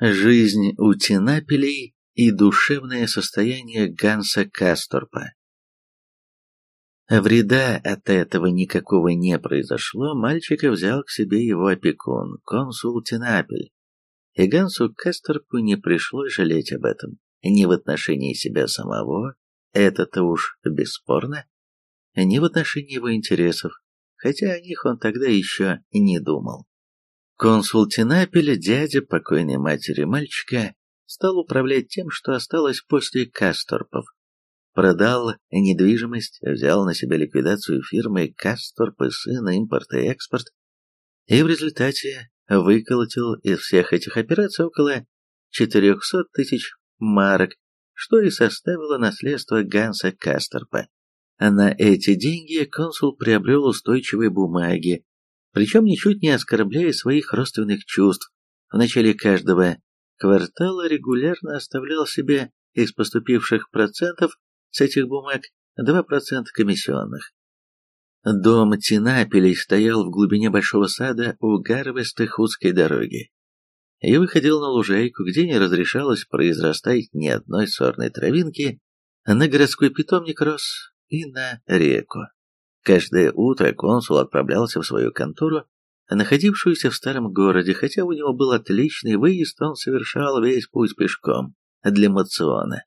Жизнь у Тинапелей и душевное состояние Ганса Касторпа. Вреда от этого никакого не произошло, мальчика взял к себе его опекун, консул Тинапель. И Гансу Касторпу не пришлось жалеть об этом, ни в отношении себя самого, это-то уж бесспорно, ни в отношении его интересов, хотя о них он тогда еще не думал. Консул Тинапеля, дядя покойной матери мальчика, стал управлять тем, что осталось после Касторпов. Продал недвижимость, взял на себя ликвидацию фирмы Касторп и сына импорт и экспорт, и в результате выколотил из всех этих операций около 400 тысяч марок, что и составило наследство Ганса Касторпа. На эти деньги консул приобрел устойчивые бумаги, причем ничуть не оскорбляя своих родственных чувств. В начале каждого квартала регулярно оставлял себе из поступивших процентов с этих бумаг 2% комиссионных. Дом Тинапелей стоял в глубине большого сада у Гарвесты-Худской дороги и выходил на лужайку, где не разрешалось произрастать ни одной сорной травинки, на городской питомник рос и на реку. Каждое утро консул отправлялся в свою контору, находившуюся в старом городе, хотя у него был отличный выезд, он совершал весь путь пешком для мациона,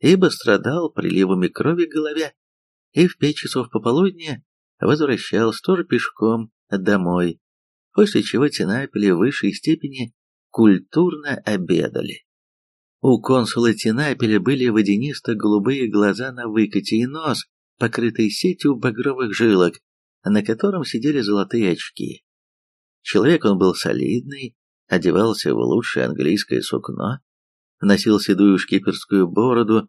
ибо страдал приливами крови в голове, и в пять часов пополудни возвращался тоже пешком домой, после чего Тинапели в высшей степени культурно обедали. У консула Тинапеля были водянисто-голубые глаза на выкате и нос, покрытый сетью багровых жилок, на котором сидели золотые очки. Человек он был солидный, одевался в лучшее английское сукно, носил седую шкиперскую бороду,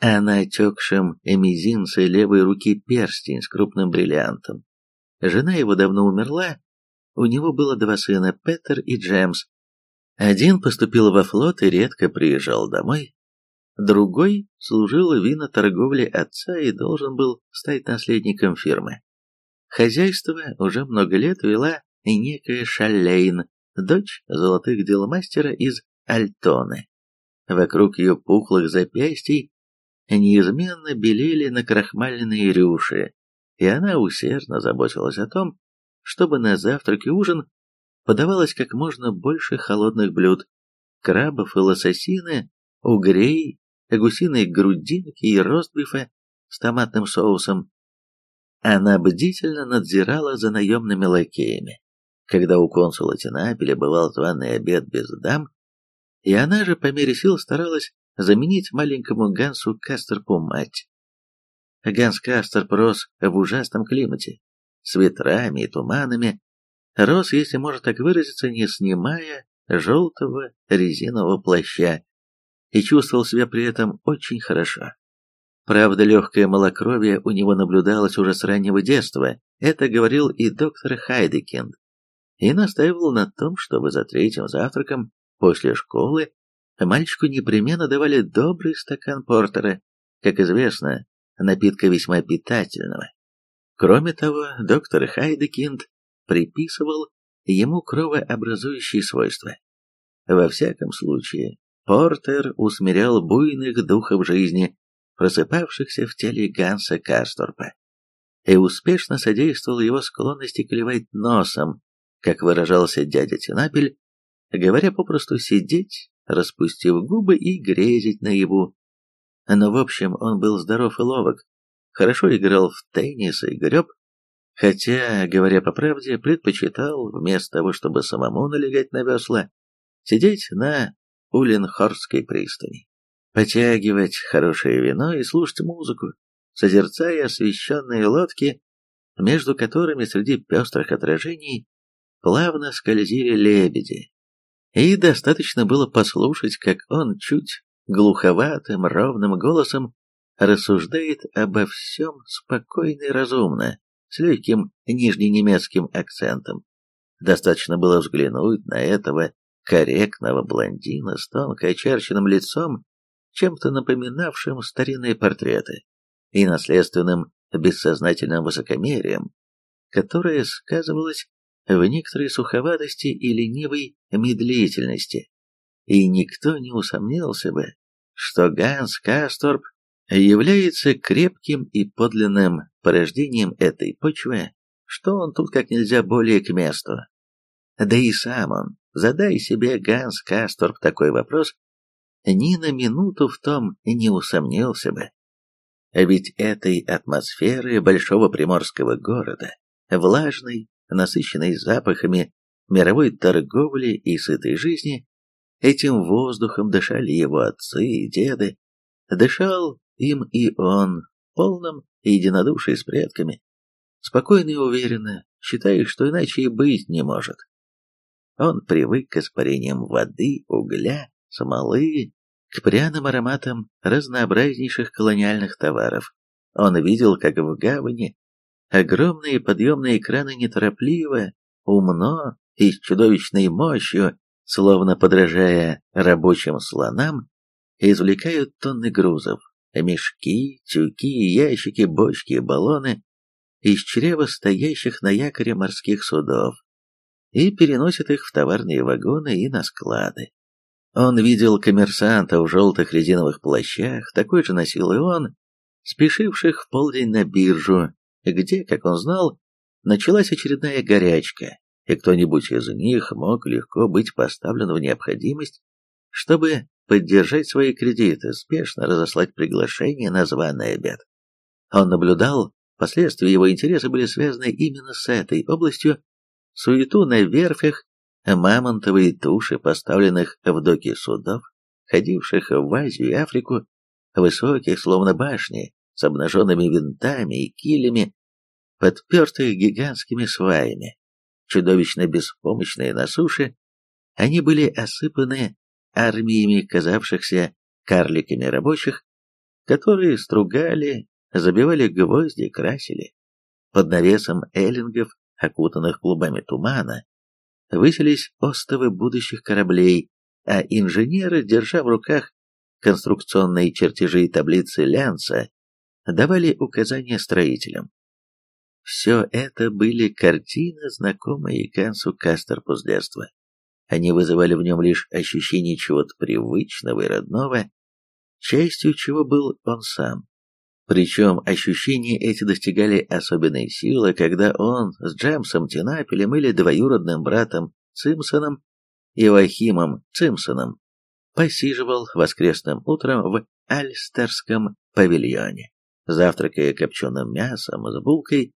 а на отекшем мизинце левой руки перстень с крупным бриллиантом. Жена его давно умерла, у него было два сына, Петер и Джеймс. Один поступил во флот и редко приезжал домой, Другой служил виноторговле отца и должен был стать наследником фирмы. Хозяйство уже много лет вела некая Шалейн, дочь золотых дел мастера из Альтоны. Вокруг ее пухлых запястий неизменно белели накрахмаленные рюши, и она усердно заботилась о том, чтобы на завтрак и ужин подавалось как можно больше холодных блюд, крабов и лососины, угрей гусиной грудинки и ростбифа с томатным соусом. Она бдительно надзирала за наемными лакеями. Когда у консула Тинапеля бывал званый обед без дам, и она же по мере сил старалась заменить маленькому Гансу Кастерпу мать. Ганс Кастерп рос в ужасном климате, с ветрами и туманами, рос, если можно так выразиться, не снимая желтого резинового плаща, и чувствовал себя при этом очень хорошо. Правда, легкое малокровие у него наблюдалось уже с раннего детства, это говорил и доктор Хайдекинд, и настаивал на том, чтобы за третьим завтраком после школы мальчику непременно давали добрый стакан портера, как известно, напитка весьма питательного. Кроме того, доктор Хайдекинд приписывал ему кровообразующие свойства. Во всяком случае, Портер усмирял буйных духов жизни, просыпавшихся в теле Ганса Касторпа, и успешно содействовал его склонности клевать носом, как выражался дядя Тинапель, говоря попросту сидеть, распустив губы и грезить наяву. Но в общем он был здоров и ловок, хорошо играл в теннис и греб, хотя, говоря по правде, предпочитал, вместо того, чтобы самому налегать на весла, сидеть на Улинхорской пристани, потягивать хорошее вино и слушать музыку, созерцая освещенные лодки, между которыми среди пестрых отражений плавно скользили лебеди. И достаточно было послушать, как он чуть глуховатым, ровным голосом рассуждает обо всем спокойно и разумно, с легким нижненемецким акцентом. Достаточно было взглянуть на этого корректного блондина с тонко очерченным лицом, чем-то напоминавшим старинные портреты, и наследственным бессознательным высокомерием, которое сказывалось в некоторой суховатости и ленивой медлительности. и никто не усомнился бы, что Ганс Касторп является крепким и подлинным порождением этой почвы, что он тут как нельзя более к месту. Да и сам он, задай себе Ганс Касторп такой вопрос, ни на минуту в том не усомнился бы. А ведь этой атмосферы большого приморского города, влажной, насыщенной запахами мировой торговли и сытой жизни, этим воздухом дышали его отцы и деды, дышал им и он, полным единодушие с предками, спокойно и уверенно, считая, что иначе и быть не может. Он привык к испарениям воды, угля, смолы, к пряным ароматам разнообразнейших колониальных товаров. Он видел, как в гавани огромные подъемные краны неторопливо, умно и с чудовищной мощью, словно подражая рабочим слонам, извлекают тонны грузов, мешки, тюки, ящики, бочки, баллоны из чрева стоящих на якоре морских судов и переносят их в товарные вагоны и на склады. Он видел коммерсантов в желтых резиновых плащах, такой же носил и он, спешивших в полдень на биржу, где, как он знал, началась очередная горячка, и кто-нибудь из них мог легко быть поставлен в необходимость, чтобы поддержать свои кредиты, спешно разослать приглашение на званый обед. Он наблюдал, последствия его интереса были связаны именно с этой областью, суету на верфях, мамонтовые туши, поставленных в доки судов, ходивших в Азию и Африку, высоких, словно башни, с обнаженными винтами и килями, подпертых гигантскими сваями, чудовищно беспомощные на суше, они были осыпаны армиями казавшихся карликами рабочих, которые стругали, забивали гвозди, красили. Под навесом эллингов, окутанных клубами тумана, высились остовы будущих кораблей, а инженеры, держа в руках конструкционные чертежи и таблицы Лянца, давали указания строителям. Все это были картины, знакомые Гансу Кастерпу с детства. Они вызывали в нем лишь ощущение чего-то привычного и родного, частью чего был он сам. Причем ощущения эти достигали особенной силы, когда он с Джемсом Тинапелем или двоюродным братом Цимсоном, Иоахимом Цимсоном, посиживал воскресным утром в Альстерском павильоне, завтракая копченым мясом с булкой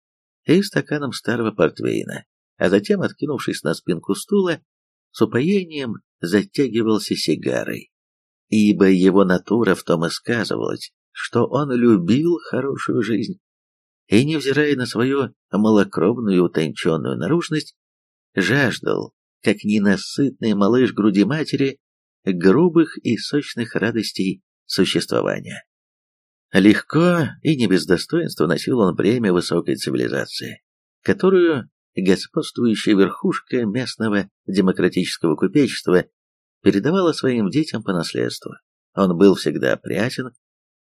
и стаканом старого портвейна, а затем, откинувшись на спинку стула, с упоением затягивался сигарой, ибо его натура в том и сказывалась, что он любил хорошую жизнь, и, невзирая на свою малокровную утонченную наружность, жаждал, как ненасытный малыш груди матери, грубых и сочных радостей существования. Легко и не без достоинства носил он бремя высокой цивилизации, которую господствующая верхушка местного демократического купечества передавала своим детям по наследству. Он был всегда опрятен,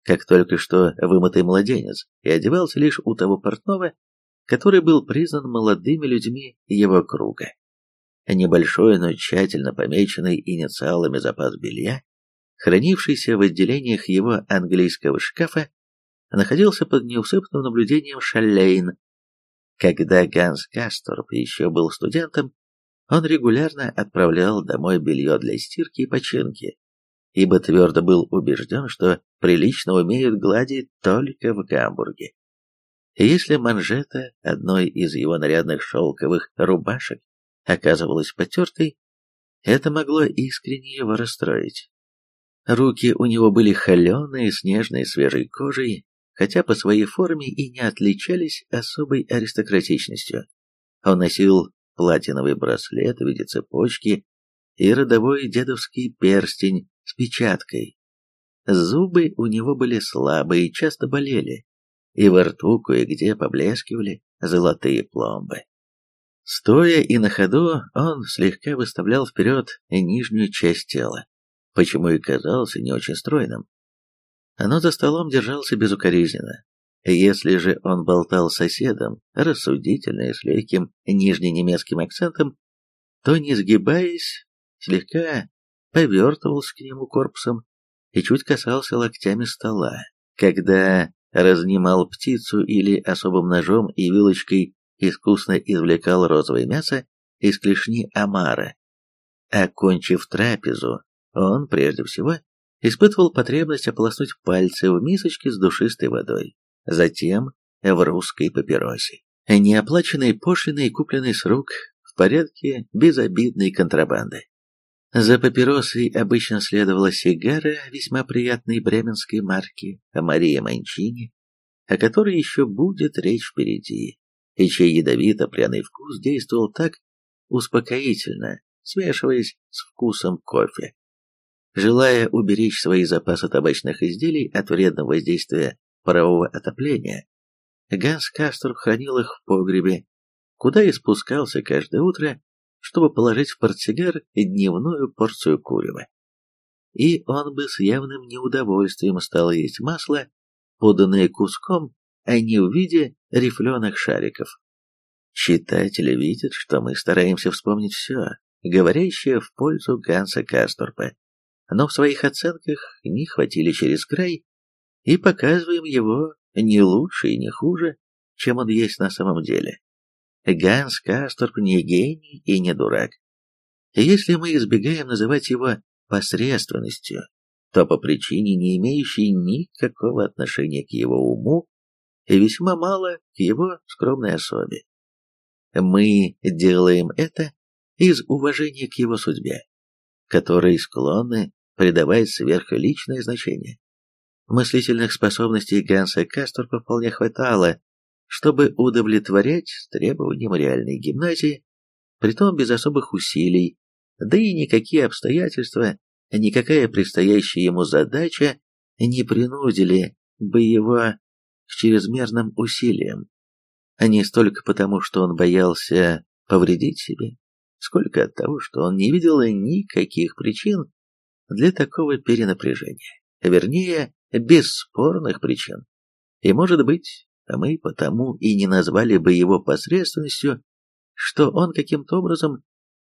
как только что вымытый младенец, и одевался лишь у того портного, который был признан молодыми людьми его круга. Небольшой, но тщательно помеченный инициалами запас белья, хранившийся в отделениях его английского шкафа, находился под неусыпным наблюдением Шаллейн, когда Ганс Касторп еще был студентом, он регулярно отправлял домой белье для стирки и починки, ибо твердо был убежден, что прилично умеют гладить только в Гамбурге. если манжета одной из его нарядных шелковых рубашек оказывалась потертой, это могло искренне его расстроить. Руки у него были холеные, с свежей кожей, хотя по своей форме и не отличались особой аристократичностью. Он носил платиновый браслет в виде цепочки и родовой дедовский перстень с печаткой. Зубы у него были слабые и часто болели, и во рту кое-где поблескивали золотые пломбы. Стоя и на ходу, он слегка выставлял вперед нижнюю часть тела, почему и казался не очень стройным но за столом держался безукоризненно. Если же он болтал с соседом, рассудительно и с легким нижненемецким акцентом, то, не сгибаясь, слегка повертывался к нему корпусом и чуть касался локтями стола, когда разнимал птицу или особым ножом и вилочкой искусно извлекал розовое мясо из клешни омара. Окончив трапезу, он, прежде всего, испытывал потребность ополоснуть пальцы в мисочке с душистой водой, затем в русской папиросе, неоплаченной пошлиной, купленной с рук в порядке безобидной контрабанды. За папиросой обычно следовала сигара весьма приятной бременской марки Мария Манчини, о которой еще будет речь впереди, и чей ядовито-пряный вкус действовал так успокоительно, смешиваясь с вкусом кофе. Желая уберечь свои запасы табачных изделий от вредного воздействия парового отопления, Ганс Кастер хранил их в погребе, куда и спускался каждое утро чтобы положить в портсигар дневную порцию курева. И он бы с явным неудовольствием стал есть масло, поданное куском, а не в виде рифленых шариков. Читатели видят, что мы стараемся вспомнить все, говорящее в пользу Ганса Касторпа, но в своих оценках не хватили через край и показываем его не лучше и не хуже, чем он есть на самом деле. Ганс Касторп не гений и не дурак. Если мы избегаем называть его посредственностью, то по причине, не имеющей никакого отношения к его уму и весьма мало к его скромной особе. Мы делаем это из уважения к его судьбе, которой склонны придавать сверхличное значение. Мыслительных способностей Ганса Касторпа вполне хватало, чтобы удовлетворять требованиям реальной гимназии, притом без особых усилий, да и никакие обстоятельства, никакая предстоящая ему задача не принудили бы его к чрезмерным усилиям. А не столько потому, что он боялся повредить себе, сколько от того, что он не видел никаких причин для такого перенапряжения, вернее, бесспорных причин. И, может быть, мы потому и не назвали бы его посредственностью, что он каким-то образом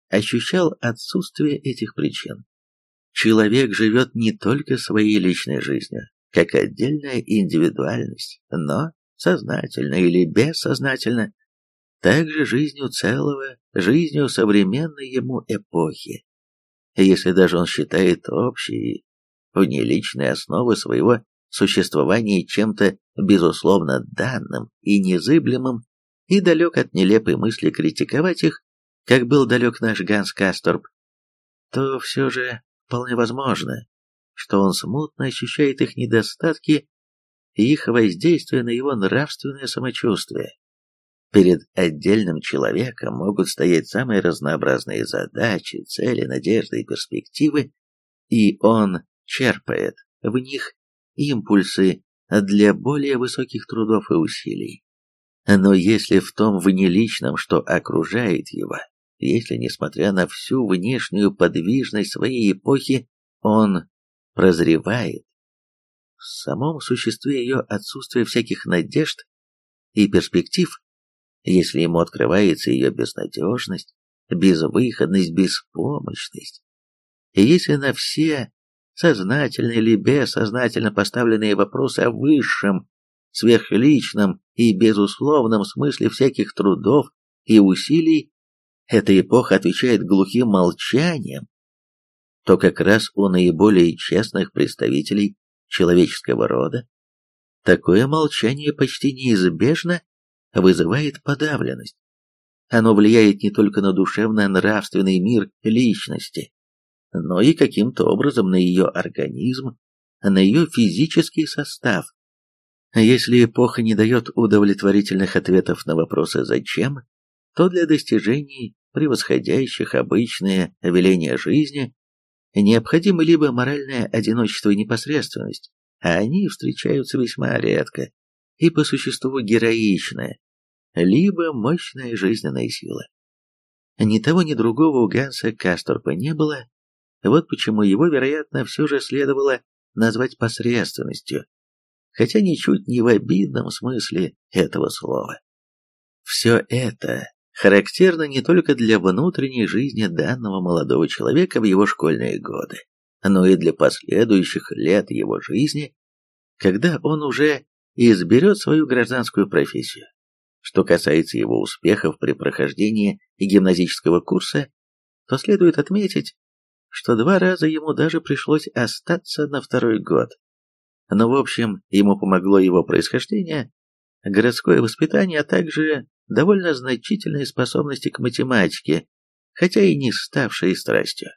ощущал отсутствие этих причин. Человек живет не только своей личной жизнью, как отдельная индивидуальность, но сознательно или бессознательно, также жизнью целого, жизнью современной ему эпохи. Если даже он считает общие, внеличные основы своего существования чем-то безусловно данным и незыблемым, и далек от нелепой мысли критиковать их, как был далек наш Ганс Касторб, то все же вполне возможно, что он смутно ощущает их недостатки и их воздействие на его нравственное самочувствие. Перед отдельным человеком могут стоять самые разнообразные задачи, цели, надежды и перспективы, и он черпает в них импульсы для более высоких трудов и усилий. Но если в том внеличном, что окружает его, если, несмотря на всю внешнюю подвижность своей эпохи, он прозревает, в самом существе ее отсутствие всяких надежд и перспектив, если ему открывается ее безнадежность, безвыходность, беспомощность, если на все сознательно или бессознательно поставленные вопросы о высшем, сверхличном и безусловном смысле всяких трудов и усилий, эта эпоха отвечает глухим молчанием, то как раз у наиболее честных представителей человеческого рода такое молчание почти неизбежно вызывает подавленность. Оно влияет не только на душевно-нравственный мир личности, но и каким-то образом на ее организм, на ее физический состав. Если эпоха не дает удовлетворительных ответов на вопросы «зачем», то для достижений, превосходящих обычные веления жизни, необходимо либо моральное одиночество и непосредственность, а они встречаются весьма редко и по существу героичное, либо мощная жизненная сила. Ни того, ни другого у Ганса Касторпа не было, вот почему его, вероятно, все же следовало назвать посредственностью, хотя ничуть не в обидном смысле этого слова. Все это, характерно не только для внутренней жизни данного молодого человека в его школьные годы, но и для последующих лет его жизни, когда он уже изберет свою гражданскую профессию. Что касается его успехов при прохождении гимназического курса, то следует отметить, что два раза ему даже пришлось остаться на второй год. Но в общем, ему помогло его происхождение, городское воспитание, а также довольно значительные способности к математике, хотя и не ставшие страстью.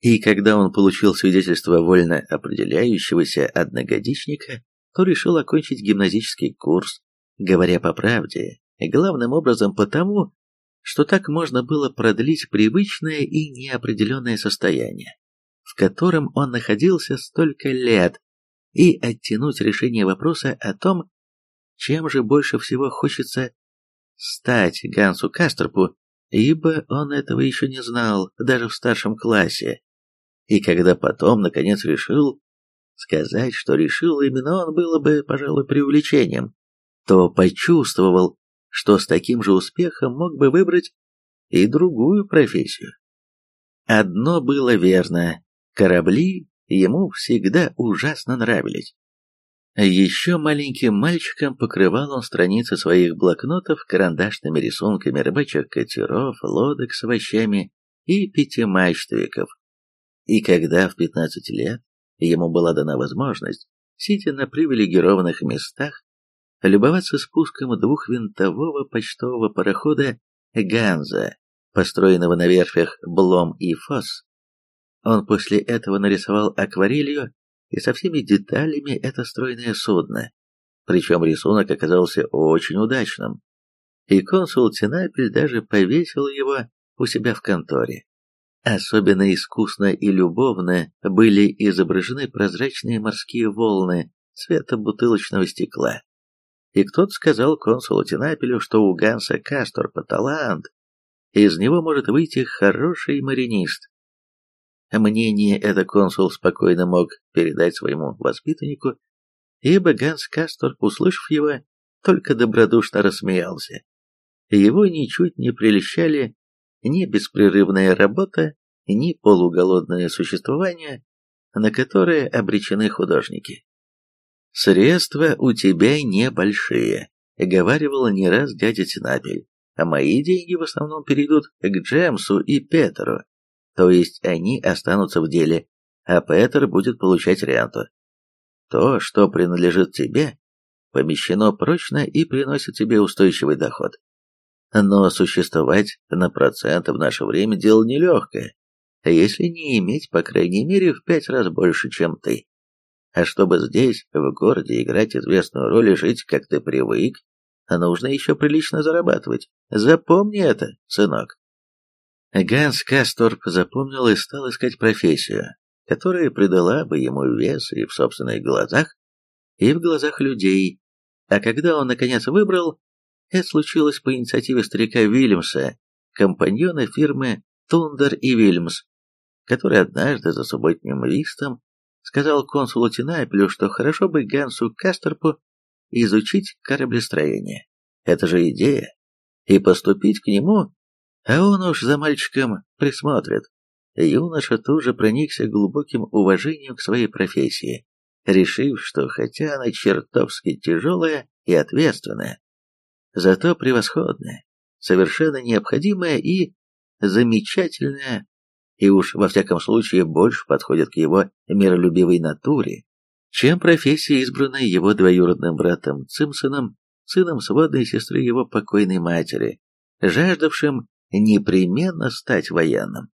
И когда он получил свидетельство вольно определяющегося одногодичника, то решил окончить гимназический курс, говоря по правде, главным образом потому, что так можно было продлить привычное и неопределенное состояние, в котором он находился столько лет, и оттянуть решение вопроса о том, чем же больше всего хочется стать Гансу Кастерпу, ибо он этого еще не знал, даже в старшем классе. И когда потом, наконец, решил, сказать, что решил именно он, было бы, пожалуй, преувеличением, то почувствовал, что с таким же успехом мог бы выбрать и другую профессию. Одно было верно, корабли ему всегда ужасно нравились. Еще маленьким мальчиком покрывал он страницы своих блокнотов карандашными рисунками рыбачих катеров, лодок с овощами и пятимачтовиков. И когда в 15 лет ему была дана возможность, сидя на привилегированных местах, любоваться спуском двухвинтового почтового парохода «Ганза», построенного на верфях Блом и Фосс. Он после этого нарисовал акварелью и со всеми деталями это стройное судно, причем рисунок оказался очень удачным, и консул Тинапель даже повесил его у себя в конторе. Особенно искусно и любовно были изображены прозрачные морские волны цвета бутылочного стекла. И кто-то сказал консулу Тинапелю, что у Ганса Касторпа талант, из него может выйти хороший маринист. Мнение это консул спокойно мог передать своему воспитаннику, ибо Ганс Касторп, услышав его, только добродушно рассмеялся. Его ничуть не прельщали ни беспрерывная работа, ни полуголодное существование, на которое обречены художники. «Средства у тебя небольшие», — говаривал не раз дядя Тинапель, «а мои деньги в основном перейдут к Джемсу и Петеру, то есть они останутся в деле, а Петер будет получать ренту. То, что принадлежит тебе, помещено прочно и приносит тебе устойчивый доход. Но существовать на процент в наше время дело нелегкое, если не иметь, по крайней мере, в пять раз больше, чем ты. А чтобы здесь, в городе, играть известную роль и жить, как ты привык, нужно еще прилично зарабатывать. Запомни это, сынок. Ганс Касторп запомнил и стал искать профессию, которая придала бы ему вес и в собственных глазах, и в глазах людей. А когда он, наконец, выбрал, это случилось по инициативе старика Вильямса, компаньона фирмы Тундер и Вильямс, который однажды за субботним листом сказал консулу Тинапелю, что хорошо бы Гансу Кастерпу изучить кораблестроение. Это же идея. И поступить к нему, а он уж за мальчиком присмотрит. Юноша тоже проникся глубоким уважением к своей профессии, решив, что хотя она чертовски тяжелая и ответственная, зато превосходная, совершенно необходимая и замечательная и уж во всяком случае больше подходит к его миролюбивой натуре, чем профессия, избранная его двоюродным братом Цимсоном, сыном сводной сестры его покойной матери, жаждавшим непременно стать военным.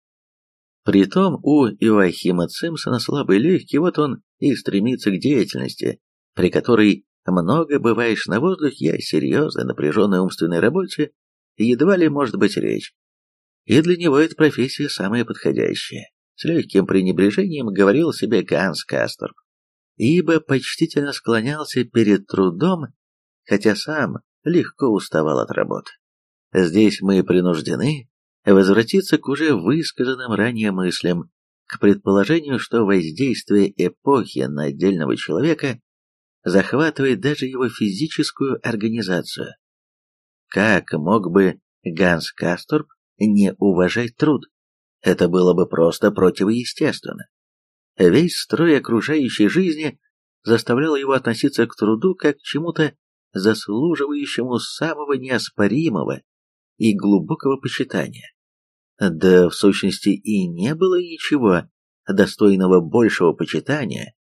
Притом у Иоахима Цимсона слабый легкий, вот он и стремится к деятельности, при которой много бываешь на воздухе, а серьезной напряженной умственной работе едва ли может быть речь и для него эта профессия самая подходящая. С легким пренебрежением говорил себе Ганс Касторп, ибо почтительно склонялся перед трудом, хотя сам легко уставал от работы. Здесь мы принуждены возвратиться к уже высказанным ранее мыслям, к предположению, что воздействие эпохи на отдельного человека захватывает даже его физическую организацию. Как мог бы Ганс Касторп не уважать труд. Это было бы просто противоестественно. Весь строй окружающей жизни заставлял его относиться к труду как к чему-то заслуживающему самого неоспоримого и глубокого почитания. Да, в сущности, и не было ничего достойного большего почитания.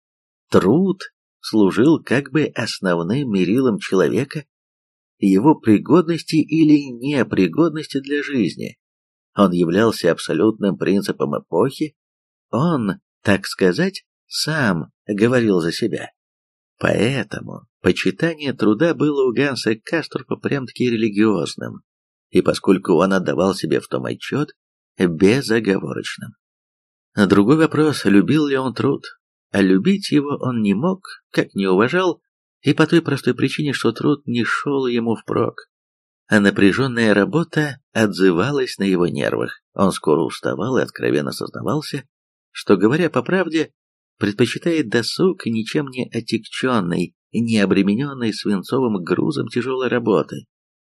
Труд служил как бы основным мерилом человека, его пригодности или непригодности для жизни. Он являлся абсолютным принципом эпохи, он, так сказать, сам говорил за себя. Поэтому почитание труда было у Ганса Касторпа прям-таки религиозным, и поскольку он отдавал себе в том отчет, безоговорочным. Другой вопрос, любил ли он труд, а любить его он не мог, как не уважал, и по той простой причине, что труд не шел ему впрок. А напряженная работа отзывалась на его нервах, он скоро уставал и откровенно сознавался, что, говоря по правде, предпочитает досуг ничем не отягченный, не обремененный свинцовым грузом тяжелой работы.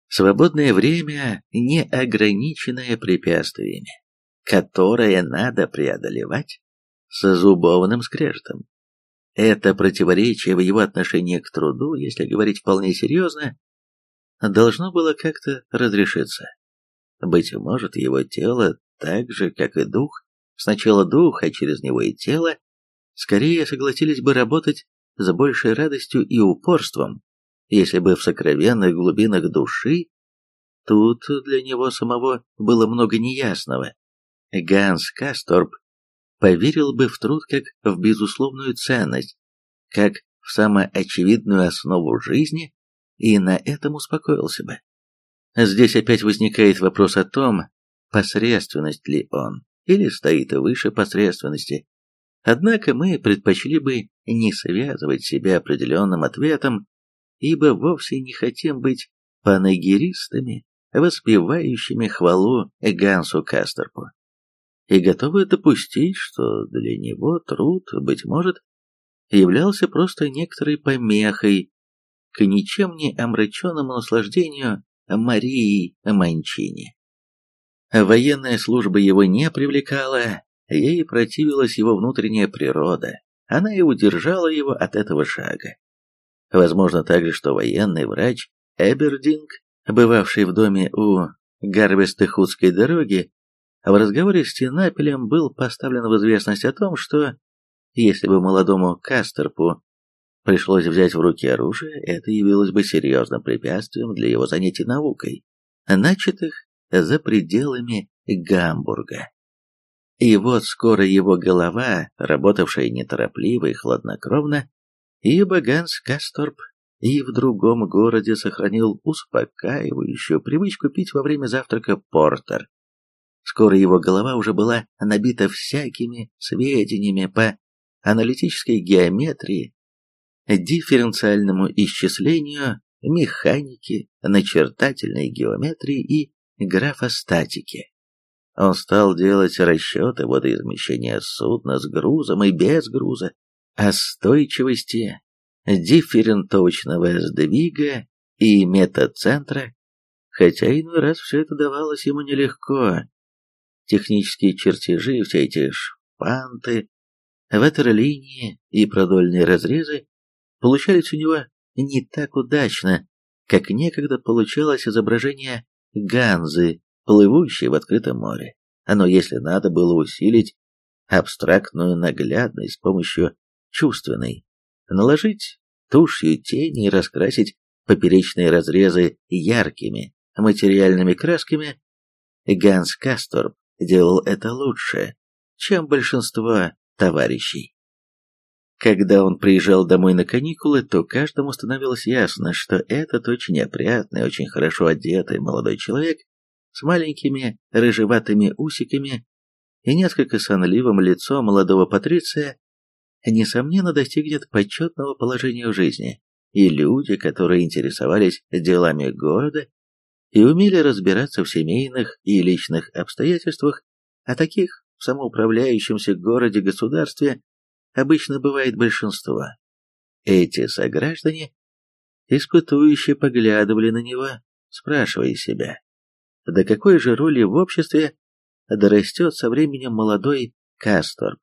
Свободное время, не ограниченное препятствиями, которое надо преодолевать с зубовным скрежетом. Это противоречие в его отношении к труду, если говорить вполне серьезно, должно было как-то разрешиться. Быть может, его тело, так же, как и дух, сначала дух, а через него и тело, скорее согласились бы работать с большей радостью и упорством, если бы в сокровенных глубинах души тут для него самого было много неясного. Ганс Касторп поверил бы в труд как в безусловную ценность, как в самоочевидную основу жизни, и на этом успокоился бы. Здесь опять возникает вопрос о том, посредственность ли он, или стоит выше посредственности, Однако мы предпочли бы не связывать себя определенным ответом, ибо вовсе не хотим быть панегиристами, воспевающими хвалу Гансу Кастерпу, и готовы допустить, что для него труд, быть может, являлся просто некоторой помехой к ничем не омраченному наслаждению Марии Манчини. Военная служба его не привлекала, Ей противилась его внутренняя природа, она и удержала его от этого шага. Возможно также, что военный врач Эбердинг, бывавший в доме у Гарвестехудской дороги, в разговоре с Тинапелем был поставлен в известность о том, что если бы молодому Кастерпу пришлось взять в руки оружие, это явилось бы серьезным препятствием для его занятий наукой, начатых за пределами Гамбурга. И вот скоро его голова, работавшая неторопливо и хладнокровно, ибо Ганс Касторп и в другом городе сохранил успокаивающую привычку пить во время завтрака портер. Скоро его голова уже была набита всякими сведениями по аналитической геометрии, дифференциальному исчислению, механике, начертательной геометрии и графостатике. Он стал делать расчеты водоизмещения судна с грузом и без груза, остойчивости, дифферентовочного сдвига и метацентра, хотя иной раз все это давалось ему нелегко. Технические чертежи, все эти шпанты, ватерлинии и продольные разрезы получались у него не так удачно, как некогда получалось изображение Ганзы плывущей в открытом море. Но если надо было усилить абстрактную наглядность с помощью чувственной, наложить тушью тени и раскрасить поперечные разрезы яркими материальными красками, Ганс Касторп делал это лучше, чем большинство товарищей. Когда он приезжал домой на каникулы, то каждому становилось ясно, что этот очень опрятный, очень хорошо одетый молодой человек с маленькими рыжеватыми усиками и несколько сонливым лицом молодого патриция, несомненно достигнет почетного положения в жизни, и люди, которые интересовались делами города и умели разбираться в семейных и личных обстоятельствах, а таких в самоуправляющемся городе-государстве обычно бывает большинство. Эти сограждане испытующе поглядывали на него, спрашивая себя, до какой же роли в обществе дорастет со временем молодой Касторп.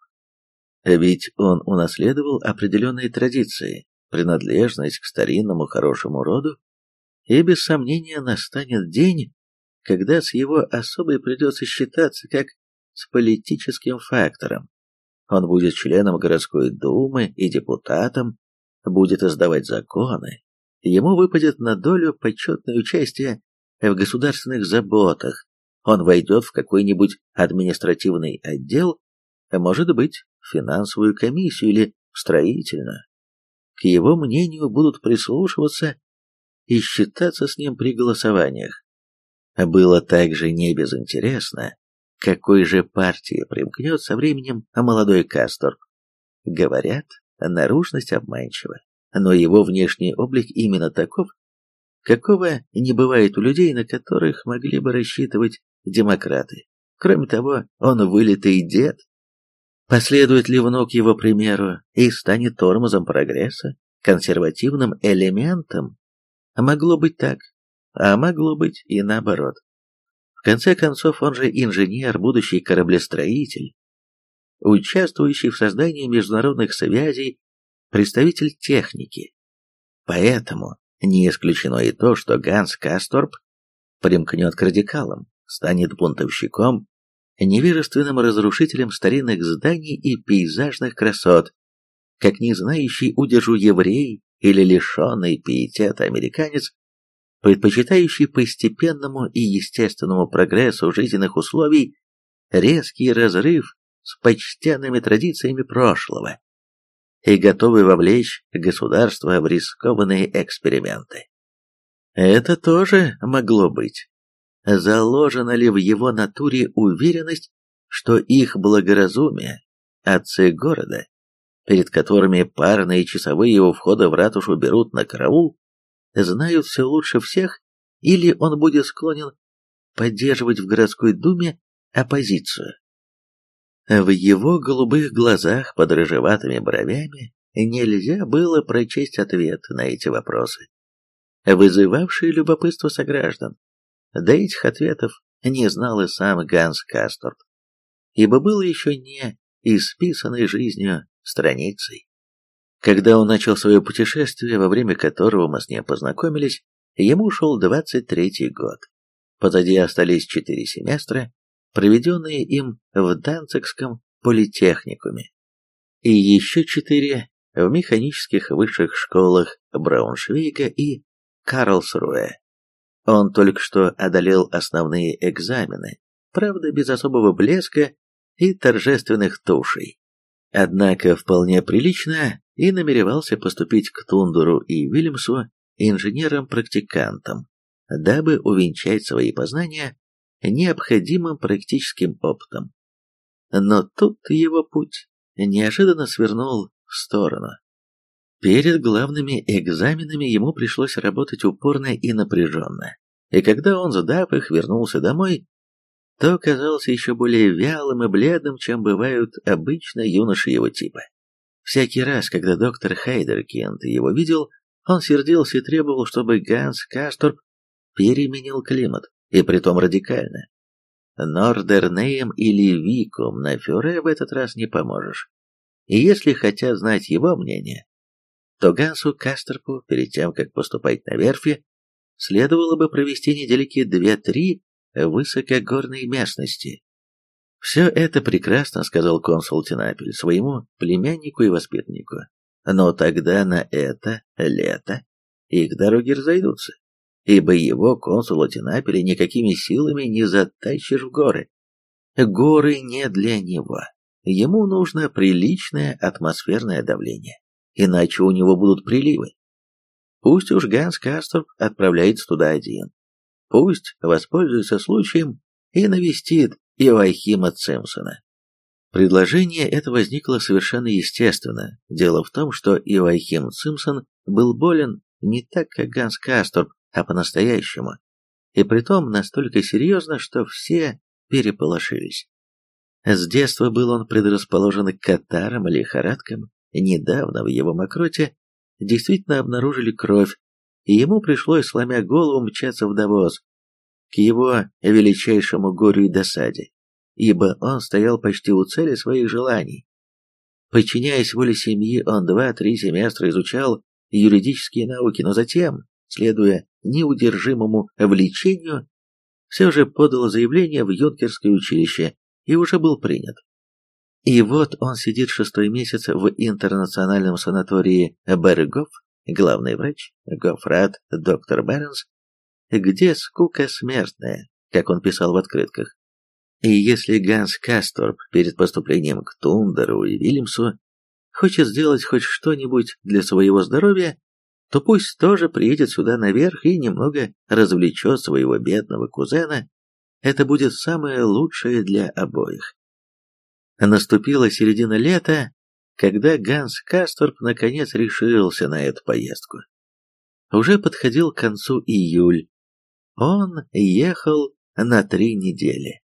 Ведь он унаследовал определенные традиции, принадлежность к старинному хорошему роду, и без сомнения настанет день, когда с его особой придется считаться как с политическим фактором. Он будет членом городской думы и депутатом, будет издавать законы, ему выпадет на долю почетное участие в государственных заботах, он войдет в какой-нибудь административный отдел, а может быть, в финансовую комиссию или в строительную. К его мнению будут прислушиваться и считаться с ним при голосованиях. Было также не безинтересно, какой же партии примкнет со временем молодой Касторп. Говорят, наружность обманчива, но его внешний облик именно таков, какого не бывает у людей, на которых могли бы рассчитывать демократы. Кроме того, он вылитый дед. Последует ли внук его примеру и станет тормозом прогресса, консервативным элементом? Могло быть так, а могло быть и наоборот. Конце концов, он же инженер, будущий кораблестроитель, участвующий в создании международных связей, представитель техники. Поэтому не исключено и то, что Ганс Касторп примкнет к радикалам, станет бунтовщиком, невежественным разрушителем старинных зданий и пейзажных красот, как не знающий удержу еврей или лишенный пиетета американец, предпочитающий постепенному и естественному прогрессу жизненных условий резкий разрыв с почтенными традициями прошлого и готовый вовлечь государство в рискованные эксперименты. Это тоже могло быть. Заложена ли в его натуре уверенность, что их благоразумие, отцы города, перед которыми парные часовые у входа в ратушу берут на караул, знают все лучше всех, или он будет склонен поддерживать в городской думе оппозицию. В его голубых глазах под рыжеватыми бровями нельзя было прочесть ответ на эти вопросы, вызывавшие любопытство сограждан. До этих ответов не знал и сам Ганс Касторп, ибо был еще не исписанной жизнью страницей. Когда он начал свое путешествие, во время которого мы с ним познакомились, ему шел 23-й год. Позади остались четыре семестра, проведенные им в Данцигском политехникуме, и еще четыре в механических высших школах Брауншвейга и Карлсруэ. Он только что одолел основные экзамены, правда без особого блеска и торжественных тушей. Однако вполне прилично и намеревался поступить к Тундуру и Вильямсу инженером-практикантом, дабы увенчать свои познания необходимым практическим опытом. Но тут его путь неожиданно свернул в сторону. Перед главными экзаменами ему пришлось работать упорно и напряженно, и когда он, сдав их, вернулся домой, то казался еще более вялым и бледным, чем бывают обычно юноши его типа. Всякий раз, когда доктор Хайдеркинд его видел, он сердился и требовал, чтобы Ганс Касторп переменил климат, и притом радикально. Нордернеем или Виком на Фюре в этот раз не поможешь. И если хотят знать его мнение, то Гансу Кастерпу, перед тем, как поступать на верфи, следовало бы провести недельки две-три в высокогорной местности, «Все это прекрасно», — сказал консул Тинапель своему племяннику и воспитаннику. «Но тогда на это лето их дороги разойдутся, ибо его, консула Тинапеля, никакими силами не затащишь в горы. Горы не для него. Ему нужно приличное атмосферное давление, иначе у него будут приливы. Пусть уж Ганс Касторп отправляется туда один. Пусть воспользуется случаем и навестит Иоахима Цимпсона. Предложение это возникло совершенно естественно. Дело в том, что Иоахим Цимпсон был болен не так, как Ганс Касторп, а по-настоящему. И притом настолько серьезно, что все переполошились. С детства был он предрасположен к катарам и лихорадкам. Недавно в его мокроте действительно обнаружили кровь, и ему пришлось, сломя голову, мчаться в Давос, к его величайшему горю и досаде, ибо он стоял почти у цели своих желаний. Подчиняясь воле семьи, он два-три семестра изучал юридические науки, но затем, следуя неудержимому влечению, все же подал заявление в юнкерское училище и уже был принят. И вот он сидит шестой месяц в интернациональном санатории Берегов, главный врач, Гофрат, доктор Бернс, где скука смертная, как он писал в открытках. И если Ганс Касторп перед поступлением к Тундеру и Вильямсу хочет сделать хоть что-нибудь для своего здоровья, то пусть тоже приедет сюда наверх и немного развлечет своего бедного кузена. Это будет самое лучшее для обоих. Наступила середина лета, когда Ганс Касторп наконец решился на эту поездку. Уже подходил к концу июль. Он ехал на три недели.